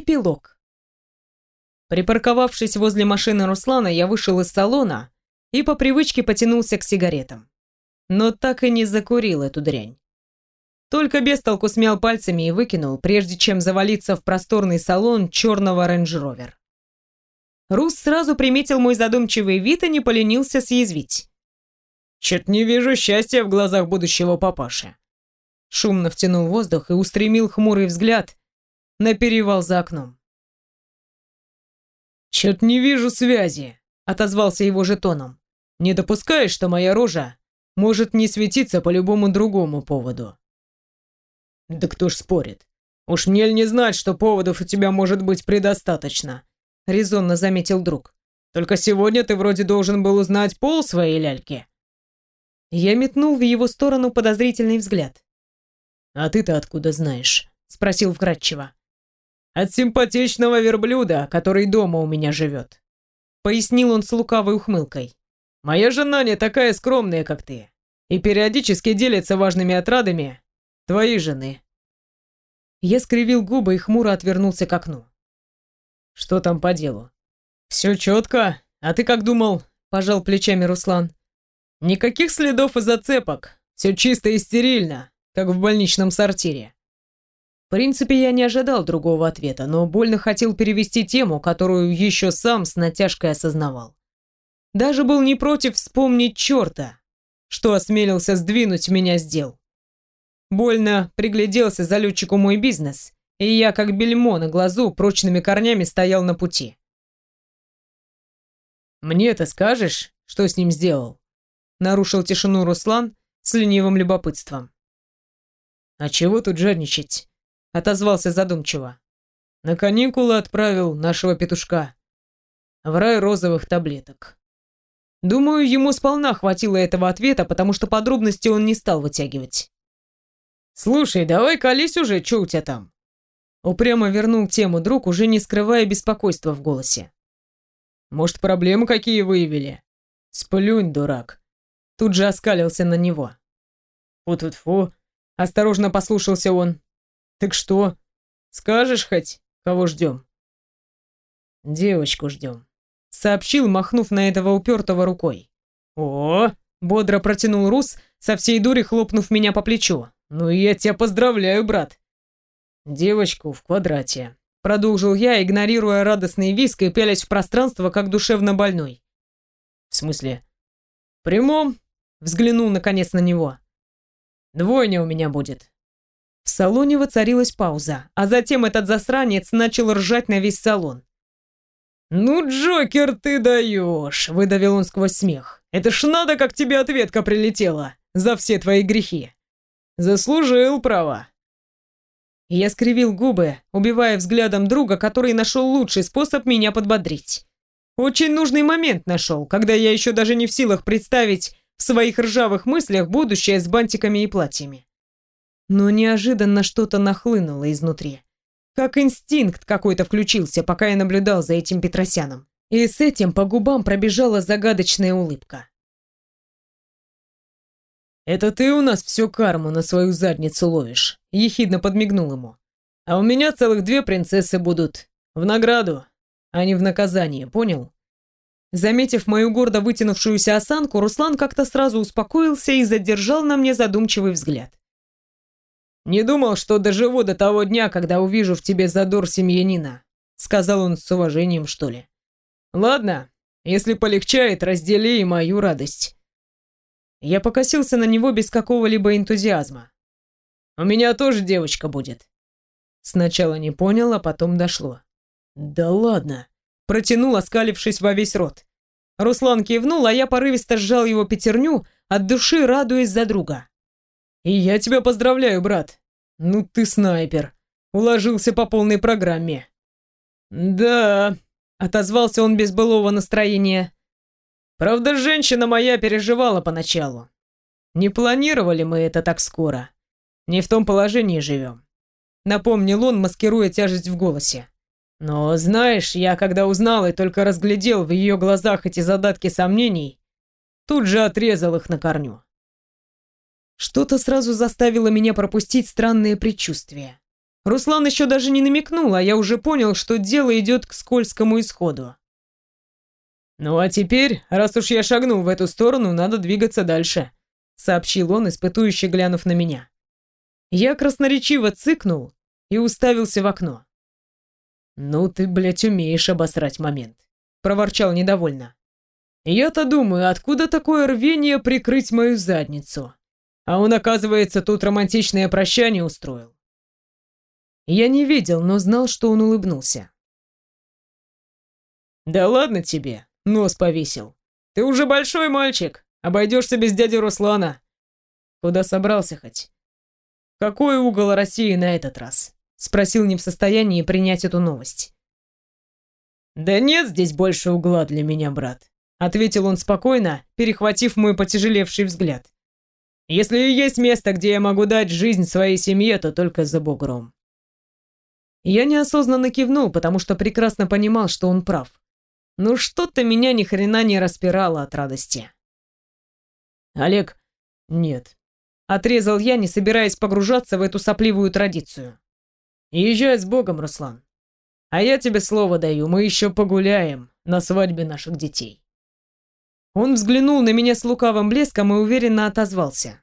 Эпилог. Припарковавшись возле машины Руслана, я вышел из салона и по привычке потянулся к сигаретам. Но так и не закурил эту дрянь. Только без толку смял пальцами и выкинул, прежде чем завалиться в просторный салон черного рейндж-ровер. Рус сразу приметил мой задумчивый вид и не поленился съязвить. «Чё-то не вижу счастья в глазах будущего папаши». Шумно втянул воздух и устремил хмурый взгляд на перевал за окном. «Чё-то не вижу связи», — отозвался его жетоном. «Не допускаешь, что моя рожа может не светиться по любому другому поводу?» «Да кто ж спорит? Уж мне ли не знать, что поводов у тебя может быть предостаточно?» — резонно заметил друг. «Только сегодня ты вроде должен был узнать пол своей ляльки». Я метнул в его сторону подозрительный взгляд. «А ты-то откуда знаешь?» — спросил вкратчиво. От симпатичного верблюда, который дома у меня живет. Пояснил он с лукавой ухмылкой. Моя жена не такая скромная, как ты. И периодически делится важными отрадами твоей жены. Я скривил губы и хмуро отвернулся к окну. Что там по делу? Все четко. А ты как думал? Пожал плечами Руслан. Никаких следов и зацепок. Все чисто и стерильно, как в больничном сортире. В принципе, я не ожидал другого ответа, но больно хотел перевести тему, которую еще сам с натяжкой осознавал. Даже был не против вспомнить черта, что осмелился сдвинуть меня с дел. Больно пригляделся залетчику мой бизнес, и я, как бельмо на глазу, прочными корнями стоял на пути. «Мне-то скажешь, что с ним сделал?» Нарушил тишину Руслан с ленивым любопытством. «А чего тут жадничать? Отозвался задумчиво. На каникулы отправил нашего петушка. В рай розовых таблеток. Думаю, ему сполна хватило этого ответа, потому что подробности он не стал вытягивать. «Слушай, давай колись уже, что у тебя там?» Упрямо вернул тему друг, уже не скрывая беспокойства в голосе. «Может, проблемы какие выявили?» «Сплюнь, дурак!» Тут же оскалился на него. «Фу-тут-фу!» Осторожно послушался он. Так что? Скажешь хоть, кого ждем? Девочку ждем. Сообщил, махнув на этого упертого рукой. О, бодро протянул Рус, со всей дури хлопнув меня по плечу. Ну я тебя поздравляю, брат. Девочку в квадрате. Продолжил я, игнорируя радостный виск и пялясь в пространство, как душевно больной. В смысле? Прямом? Взглянул наконец на него. Двойня у меня будет. В салоне воцарилась пауза, а затем этот засранец начал ржать на весь салон. «Ну, Джокер, ты даешь!» — выдавил он сквозь смех. «Это ж надо, как тебе ответка прилетела за все твои грехи!» «Заслужил права!» Я скривил губы, убивая взглядом друга, который нашел лучший способ меня подбодрить. Очень нужный момент нашел, когда я еще даже не в силах представить в своих ржавых мыслях будущее с бантиками и платьями но неожиданно что-то нахлынуло изнутри. Как инстинкт какой-то включился, пока я наблюдал за этим Петросяном. И с этим по губам пробежала загадочная улыбка. «Это ты у нас всю карму на свою задницу ловишь», — ехидно подмигнул ему. «А у меня целых две принцессы будут. В награду, а не в наказание, понял?» Заметив мою гордо вытянувшуюся осанку, Руслан как-то сразу успокоился и задержал на мне задумчивый взгляд. «Не думал, что доживу до того дня, когда увижу в тебе задор семьянина», сказал он с уважением, что ли. «Ладно, если полегчает, раздели и мою радость». Я покосился на него без какого-либо энтузиазма. «У меня тоже девочка будет». Сначала не понял, а потом дошло. «Да ладно», протянул, оскалившись во весь рот. Руслан кивнул, а я порывисто сжал его пятерню, от души радуясь за друга. «И я тебя поздравляю, брат. Ну ты снайпер. Уложился по полной программе». «Да», — отозвался он без былого настроения. «Правда, женщина моя переживала поначалу. Не планировали мы это так скоро. Не в том положении живем», — напомнил он, маскируя тяжесть в голосе. «Но знаешь, я когда узнал и только разглядел в ее глазах эти задатки сомнений, тут же отрезал их на корню. Что-то сразу заставило меня пропустить странные предчувствия. Руслан еще даже не намекнул, а я уже понял, что дело идет к скользкому исходу. «Ну а теперь, раз уж я шагнул в эту сторону, надо двигаться дальше», сообщил он, испытующе глянув на меня. Я красноречиво цыкнул и уставился в окно. «Ну ты, блядь, умеешь обосрать момент», — проворчал недовольно. «Я-то думаю, откуда такое рвение прикрыть мою задницу? А он, оказывается, тут романтичное прощание устроил». Я не видел, но знал, что он улыбнулся. «Да ладно тебе», Нос повесил. Ты уже большой мальчик. Обойдешься без дяди Руслана. Куда собрался хоть? Какой угол России на этот раз? Спросил не в состоянии принять эту новость. Да нет здесь больше угла для меня, брат. Ответил он спокойно, перехватив мой потяжелевший взгляд. Если и есть место, где я могу дать жизнь своей семье, то только за бугром. Я неосознанно кивнул, потому что прекрасно понимал, что он прав. Ну что-то меня ни хрена не распирало от радости. Олег, нет. Отрезал я, не собираясь погружаться в эту сопливую традицию. Езжай с Богом, Руслан. А я тебе слово даю, мы еще погуляем на свадьбе наших детей. Он взглянул на меня с лукавым блеском и уверенно отозвался.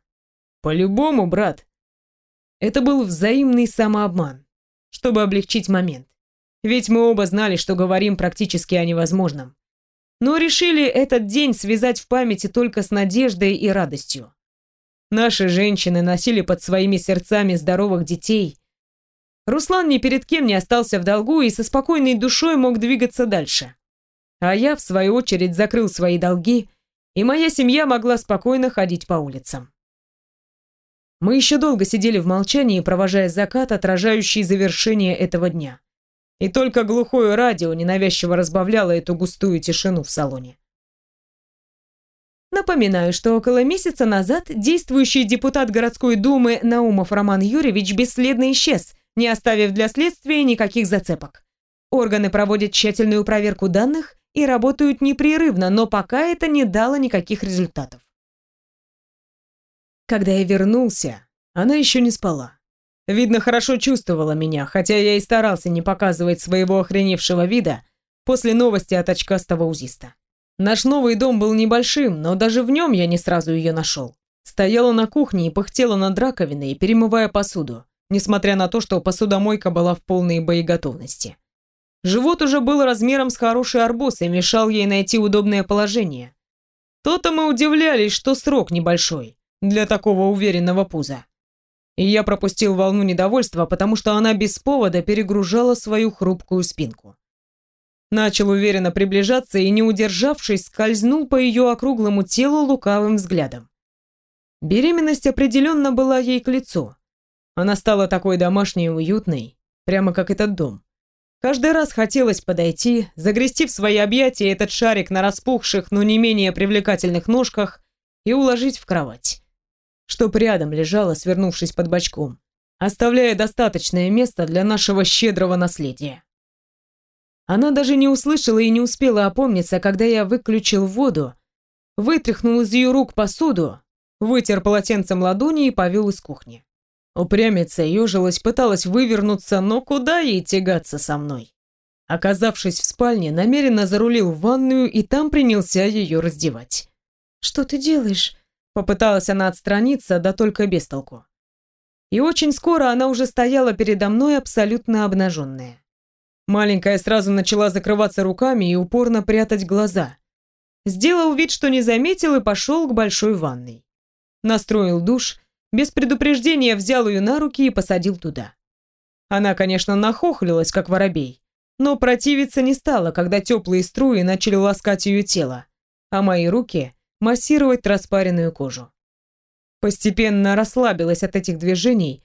По-любому, брат. Это был взаимный самообман, чтобы облегчить момент. Ведь мы оба знали, что говорим практически о невозможном. Но решили этот день связать в памяти только с надеждой и радостью. Наши женщины носили под своими сердцами здоровых детей. Руслан ни перед кем не остался в долгу и со спокойной душой мог двигаться дальше. А я, в свою очередь, закрыл свои долги, и моя семья могла спокойно ходить по улицам. Мы еще долго сидели в молчании, провожая закат, отражающий завершение этого дня и только глухое радио ненавязчиво разбавляло эту густую тишину в салоне. Напоминаю, что около месяца назад действующий депутат городской думы Наумов Роман Юрьевич бесследно исчез, не оставив для следствия никаких зацепок. Органы проводят тщательную проверку данных и работают непрерывно, но пока это не дало никаких результатов. Когда я вернулся, она еще не спала. Видно, хорошо чувствовала меня, хотя я и старался не показывать своего охреневшего вида после новости от очкастого узиста. Наш новый дом был небольшим, но даже в нем я не сразу ее нашел. Стояла на кухне и пыхтела над раковиной, перемывая посуду, несмотря на то, что посудомойка была в полной боеготовности. Живот уже был размером с хороший арбуз и мешал ей найти удобное положение. То-то мы удивлялись, что срок небольшой для такого уверенного пуза и я пропустил волну недовольства, потому что она без повода перегружала свою хрупкую спинку. Начал уверенно приближаться и, не удержавшись, скользнул по ее округлому телу лукавым взглядом. Беременность определенно была ей к лицу. Она стала такой домашней и уютной, прямо как этот дом. Каждый раз хотелось подойти, загрести в свои объятия этот шарик на распухших, но не менее привлекательных ножках и уложить в кровать чтоб рядом лежала, свернувшись под бочком, оставляя достаточное место для нашего щедрого наследия. Она даже не услышала и не успела опомниться, когда я выключил воду, вытряхнул из ее рук посуду, вытер полотенцем ладони и повел из кухни. Упрямица ежилась, пыталась вывернуться, но куда ей тягаться со мной? Оказавшись в спальне, намеренно зарулил в ванную и там принялся ее раздевать. «Что ты делаешь?» Попыталась она отстраниться, да только без толку. И очень скоро она уже стояла передо мной абсолютно обнаженная. Маленькая сразу начала закрываться руками и упорно прятать глаза. Сделал вид, что не заметил и пошел к большой ванной. Настроил душ, без предупреждения взял ее на руки и посадил туда. Она, конечно, нахохлилась, как воробей, но противиться не стала, когда теплые струи начали ласкать ее тело, а мои руки массировать распаренную кожу. Постепенно расслабилась от этих движений,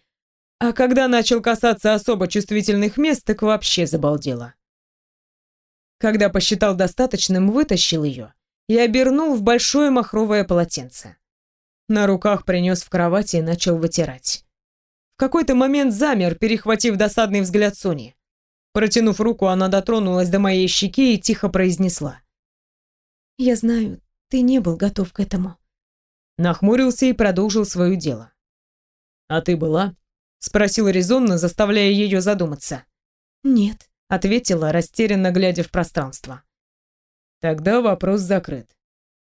а когда начал касаться особо чувствительных мест, так вообще забалдела. Когда посчитал достаточным, вытащил ее и обернул в большое махровое полотенце. На руках принес в кровати и начал вытирать. В какой-то момент замер, перехватив досадный взгляд Сони. Протянув руку, она дотронулась до моей щеки и тихо произнесла. «Я знаю, ты не был готов к этому. Нахмурился и продолжил свое дело. А ты была? Спросил резонно, заставляя ее задуматься. «Нет», — ответила, растерянно глядя в пространство. «Тогда вопрос закрыт».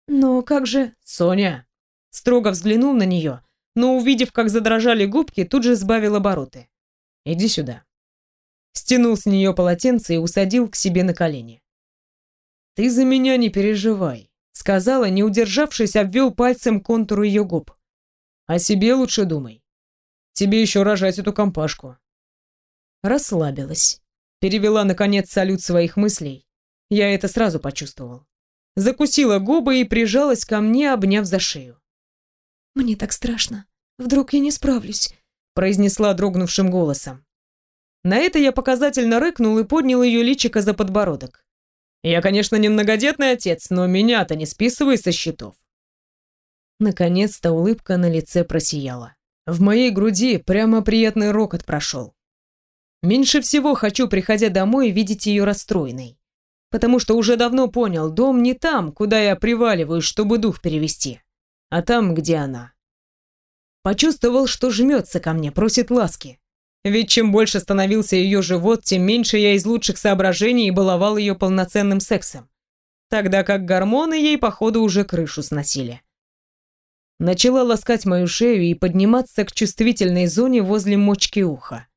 «Но как же...» «Соня!» Строго взглянул на нее, но, увидев, как задрожали губки, тут же сбавил обороты. «Иди сюда». Стянул с нее полотенце и усадил к себе на колени. «Ты за меня не переживай», — сказала, не удержавшись, обвел пальцем контур ее губ. «О себе лучше думай. Тебе еще рожать эту компашку». Расслабилась. Перевела, наконец, салют своих мыслей. Я это сразу почувствовал. Закусила губы и прижалась ко мне, обняв за шею. «Мне так страшно. Вдруг я не справлюсь», — произнесла дрогнувшим голосом. На это я показательно рыкнул и поднял ее личико за подбородок. Я, конечно, не многодетный отец, но меня-то не списывай со счетов. Наконец-то улыбка на лице просияла. В моей груди прямо приятный рокот прошел. Меньше всего хочу, приходя домой, видеть ее расстроенной. Потому что уже давно понял, дом не там, куда я приваливаюсь, чтобы дух перевести, а там, где она. Почувствовал, что жмется ко мне, просит ласки. Ведь чем больше становился ее живот, тем меньше я из лучших соображений баловал ее полноценным сексом. Тогда как гормоны ей, походу, уже крышу сносили. Начала ласкать мою шею и подниматься к чувствительной зоне возле мочки уха.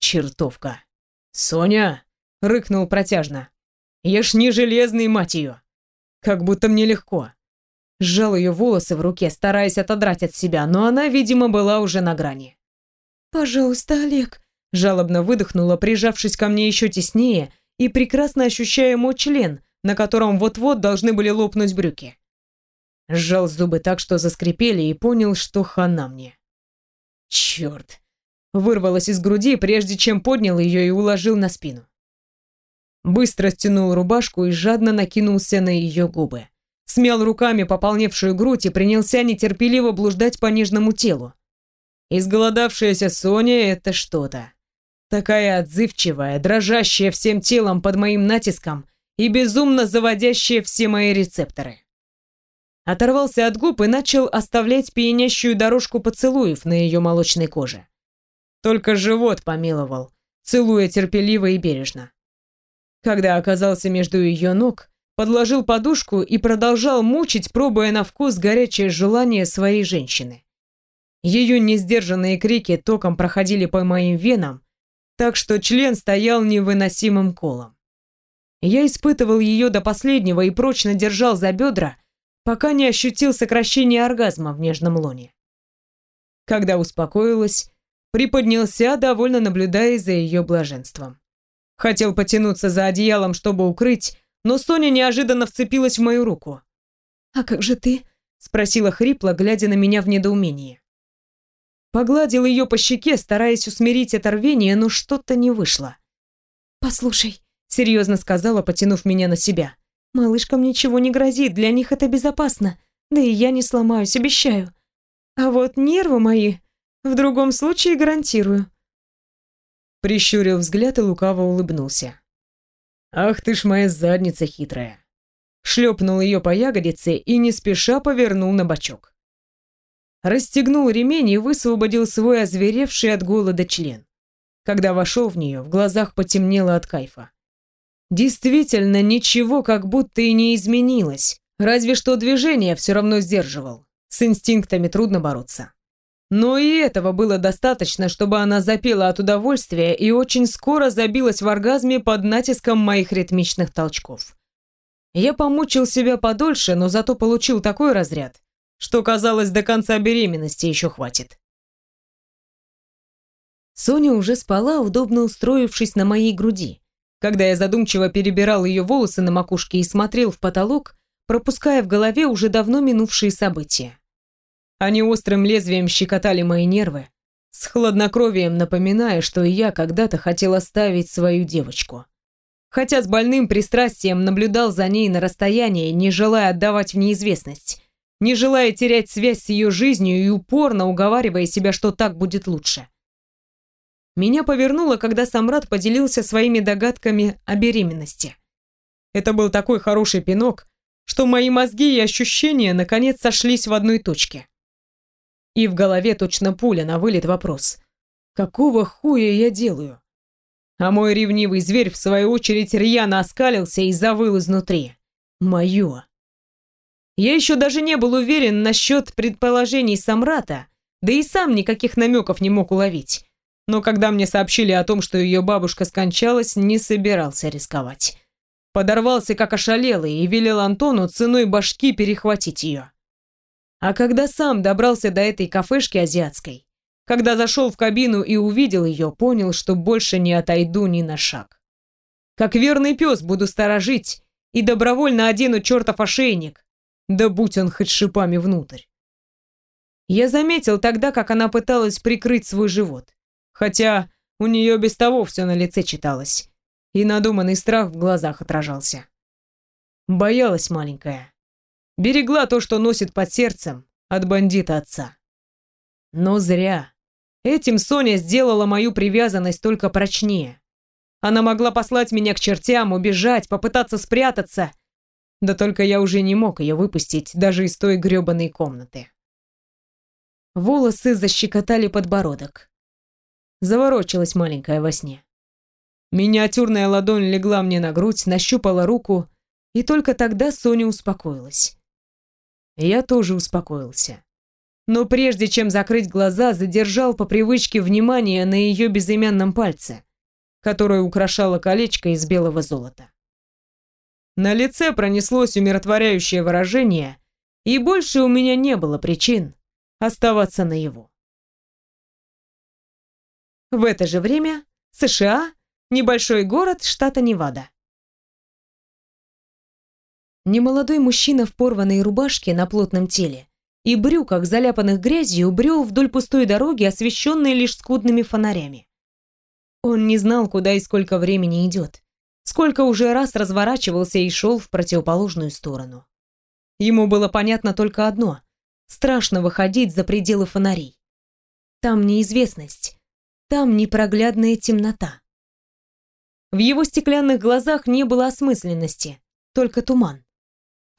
Чертовка. «Соня!» — рыкнул протяжно. «Я ж не железный, мать ее!» Как будто мне легко. Сжал ее волосы в руке, стараясь отодрать от себя, но она, видимо, была уже на грани. «Пожалуйста, Олег», — жалобно выдохнула, прижавшись ко мне еще теснее и прекрасно ощущая мой член, на котором вот-вот должны были лопнуть брюки. Сжал зубы так, что заскрипели, и понял, что хана мне. Черт! Вырвалась из груди, прежде чем поднял ее и уложил на спину. Быстро стянул рубашку и жадно накинулся на ее губы. Смял руками пополневшую грудь и принялся нетерпеливо блуждать по нежному телу. Изголодавшаяся Соня — это что-то. Такая отзывчивая, дрожащая всем телом под моим натиском и безумно заводящая все мои рецепторы. Оторвался от губ и начал оставлять пьянящую дорожку поцелуев на ее молочной коже. Только живот помиловал, целуя терпеливо и бережно. Когда оказался между ее ног, подложил подушку и продолжал мучить, пробуя на вкус горячее желание своей женщины. Ее несдержанные крики током проходили по моим венам, так что член стоял невыносимым колом. Я испытывал ее до последнего и прочно держал за бедра, пока не ощутил сокращение оргазма в нежном лоне. Когда успокоилась, приподнялся, довольно наблюдая за ее блаженством. Хотел потянуться за одеялом, чтобы укрыть, но Соня неожиданно вцепилась в мою руку. «А как же ты?» — спросила хрипло, глядя на меня в недоумении. Погладил ее по щеке, стараясь усмирить это рвение, но что-то не вышло. «Послушай», — серьезно сказала, потянув меня на себя. «Малышкам ничего не грозит, для них это безопасно. Да и я не сломаюсь, обещаю. А вот нервы мои в другом случае гарантирую». Прищурил взгляд и лукаво улыбнулся. «Ах ты ж моя задница хитрая!» Шлепнул ее по ягодице и не спеша повернул на бочок расстегнул ремень и высвободил свой озверевший от голода член. Когда вошел в нее, в глазах потемнело от кайфа. Действительно, ничего как будто и не изменилось, разве что движение все равно сдерживал. С инстинктами трудно бороться. Но и этого было достаточно, чтобы она запела от удовольствия и очень скоро забилась в оргазме под натиском моих ритмичных толчков. Я помучил себя подольше, но зато получил такой разряд, что, казалось, до конца беременности еще хватит. Соня уже спала, удобно устроившись на моей груди. Когда я задумчиво перебирал ее волосы на макушке и смотрел в потолок, пропуская в голове уже давно минувшие события. Они острым лезвием щекотали мои нервы, с хладнокровием напоминая, что я когда-то хотел оставить свою девочку. Хотя с больным пристрастием наблюдал за ней на расстоянии, не желая отдавать в неизвестность, не желая терять связь с ее жизнью и упорно уговаривая себя, что так будет лучше. Меня повернуло, когда Самрад поделился своими догадками о беременности. Это был такой хороший пинок, что мои мозги и ощущения наконец сошлись в одной точке. И в голове точно пуля на вылет вопрос. Какого хуя я делаю? А мой ревнивый зверь, в свою очередь, рьяно оскалился и завыл изнутри. Мое. Я еще даже не был уверен насчет предположений Самрата, да и сам никаких намеков не мог уловить. Но когда мне сообщили о том, что ее бабушка скончалась, не собирался рисковать. Подорвался как ошалелый и велел Антону ценой башки перехватить ее. А когда сам добрался до этой кафешки азиатской, когда зашел в кабину и увидел ее, понял, что больше не отойду ни на шаг. Как верный пес буду сторожить и добровольно одену чертов ошейник, да будь он хоть шипами внутрь. Я заметил тогда, как она пыталась прикрыть свой живот. Хотя у нее без того все на лице читалось. И надуманный страх в глазах отражался. Боялась маленькая. Берегла то, что носит под сердцем от бандита отца. Но зря. Этим Соня сделала мою привязанность только прочнее. Она могла послать меня к чертям, убежать, попытаться спрятаться, да только я уже не мог ее выпустить даже из той грёбаной комнаты. Волосы защекотали подбородок. Заворочилась маленькая во сне. Миниатюрная ладонь легла мне на грудь, нащупала руку, и только тогда Соня успокоилась. Я тоже успокоился. Но прежде чем закрыть глаза, задержал по привычке внимание на ее безымянном пальце, которое украшало колечко из белого золота. На лице пронеслось умиротворяющее выражение, и больше у меня не было причин оставаться наяву. В это же время США, небольшой город штата Невада. Немолодой мужчина в порванной рубашке на плотном теле и брюках, заляпанных грязью, брел вдоль пустой дороги, освещенной лишь скудными фонарями. Он не знал, куда и сколько времени идет сколько уже раз разворачивался и шел в противоположную сторону. Ему было понятно только одно – страшно выходить за пределы фонарей. Там неизвестность, там непроглядная темнота. В его стеклянных глазах не было осмысленности, только туман.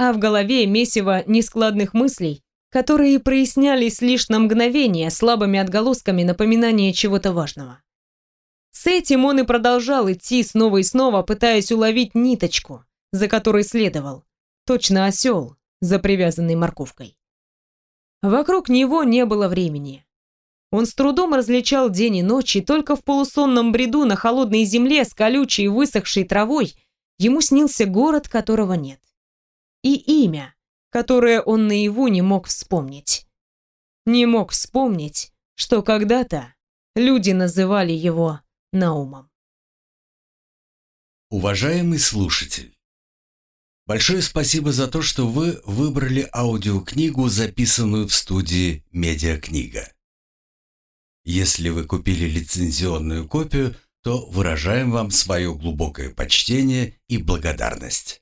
А в голове месиво нескладных мыслей, которые прояснялись лишь на мгновение слабыми отголосками напоминания чего-то важного. С этим он и продолжал идти снова и снова, пытаясь уловить ниточку, за которой следовал. Точно осел, за привязанной морковкой. Вокруг него не было времени. Он с трудом различал день и ночь, и только в полусонном бреду на холодной земле с колючей высохшей травой ему снился город, которого нет. И имя, которое он наяву не мог вспомнить. Не мог вспомнить, что когда-то люди называли его Наумом. Уважаемый слушатель, большое спасибо за то, что вы выбрали аудиокнигу, записанную в студии «Медиакнига». Если вы купили лицензионную копию, то выражаем вам свое глубокое почтение и благодарность.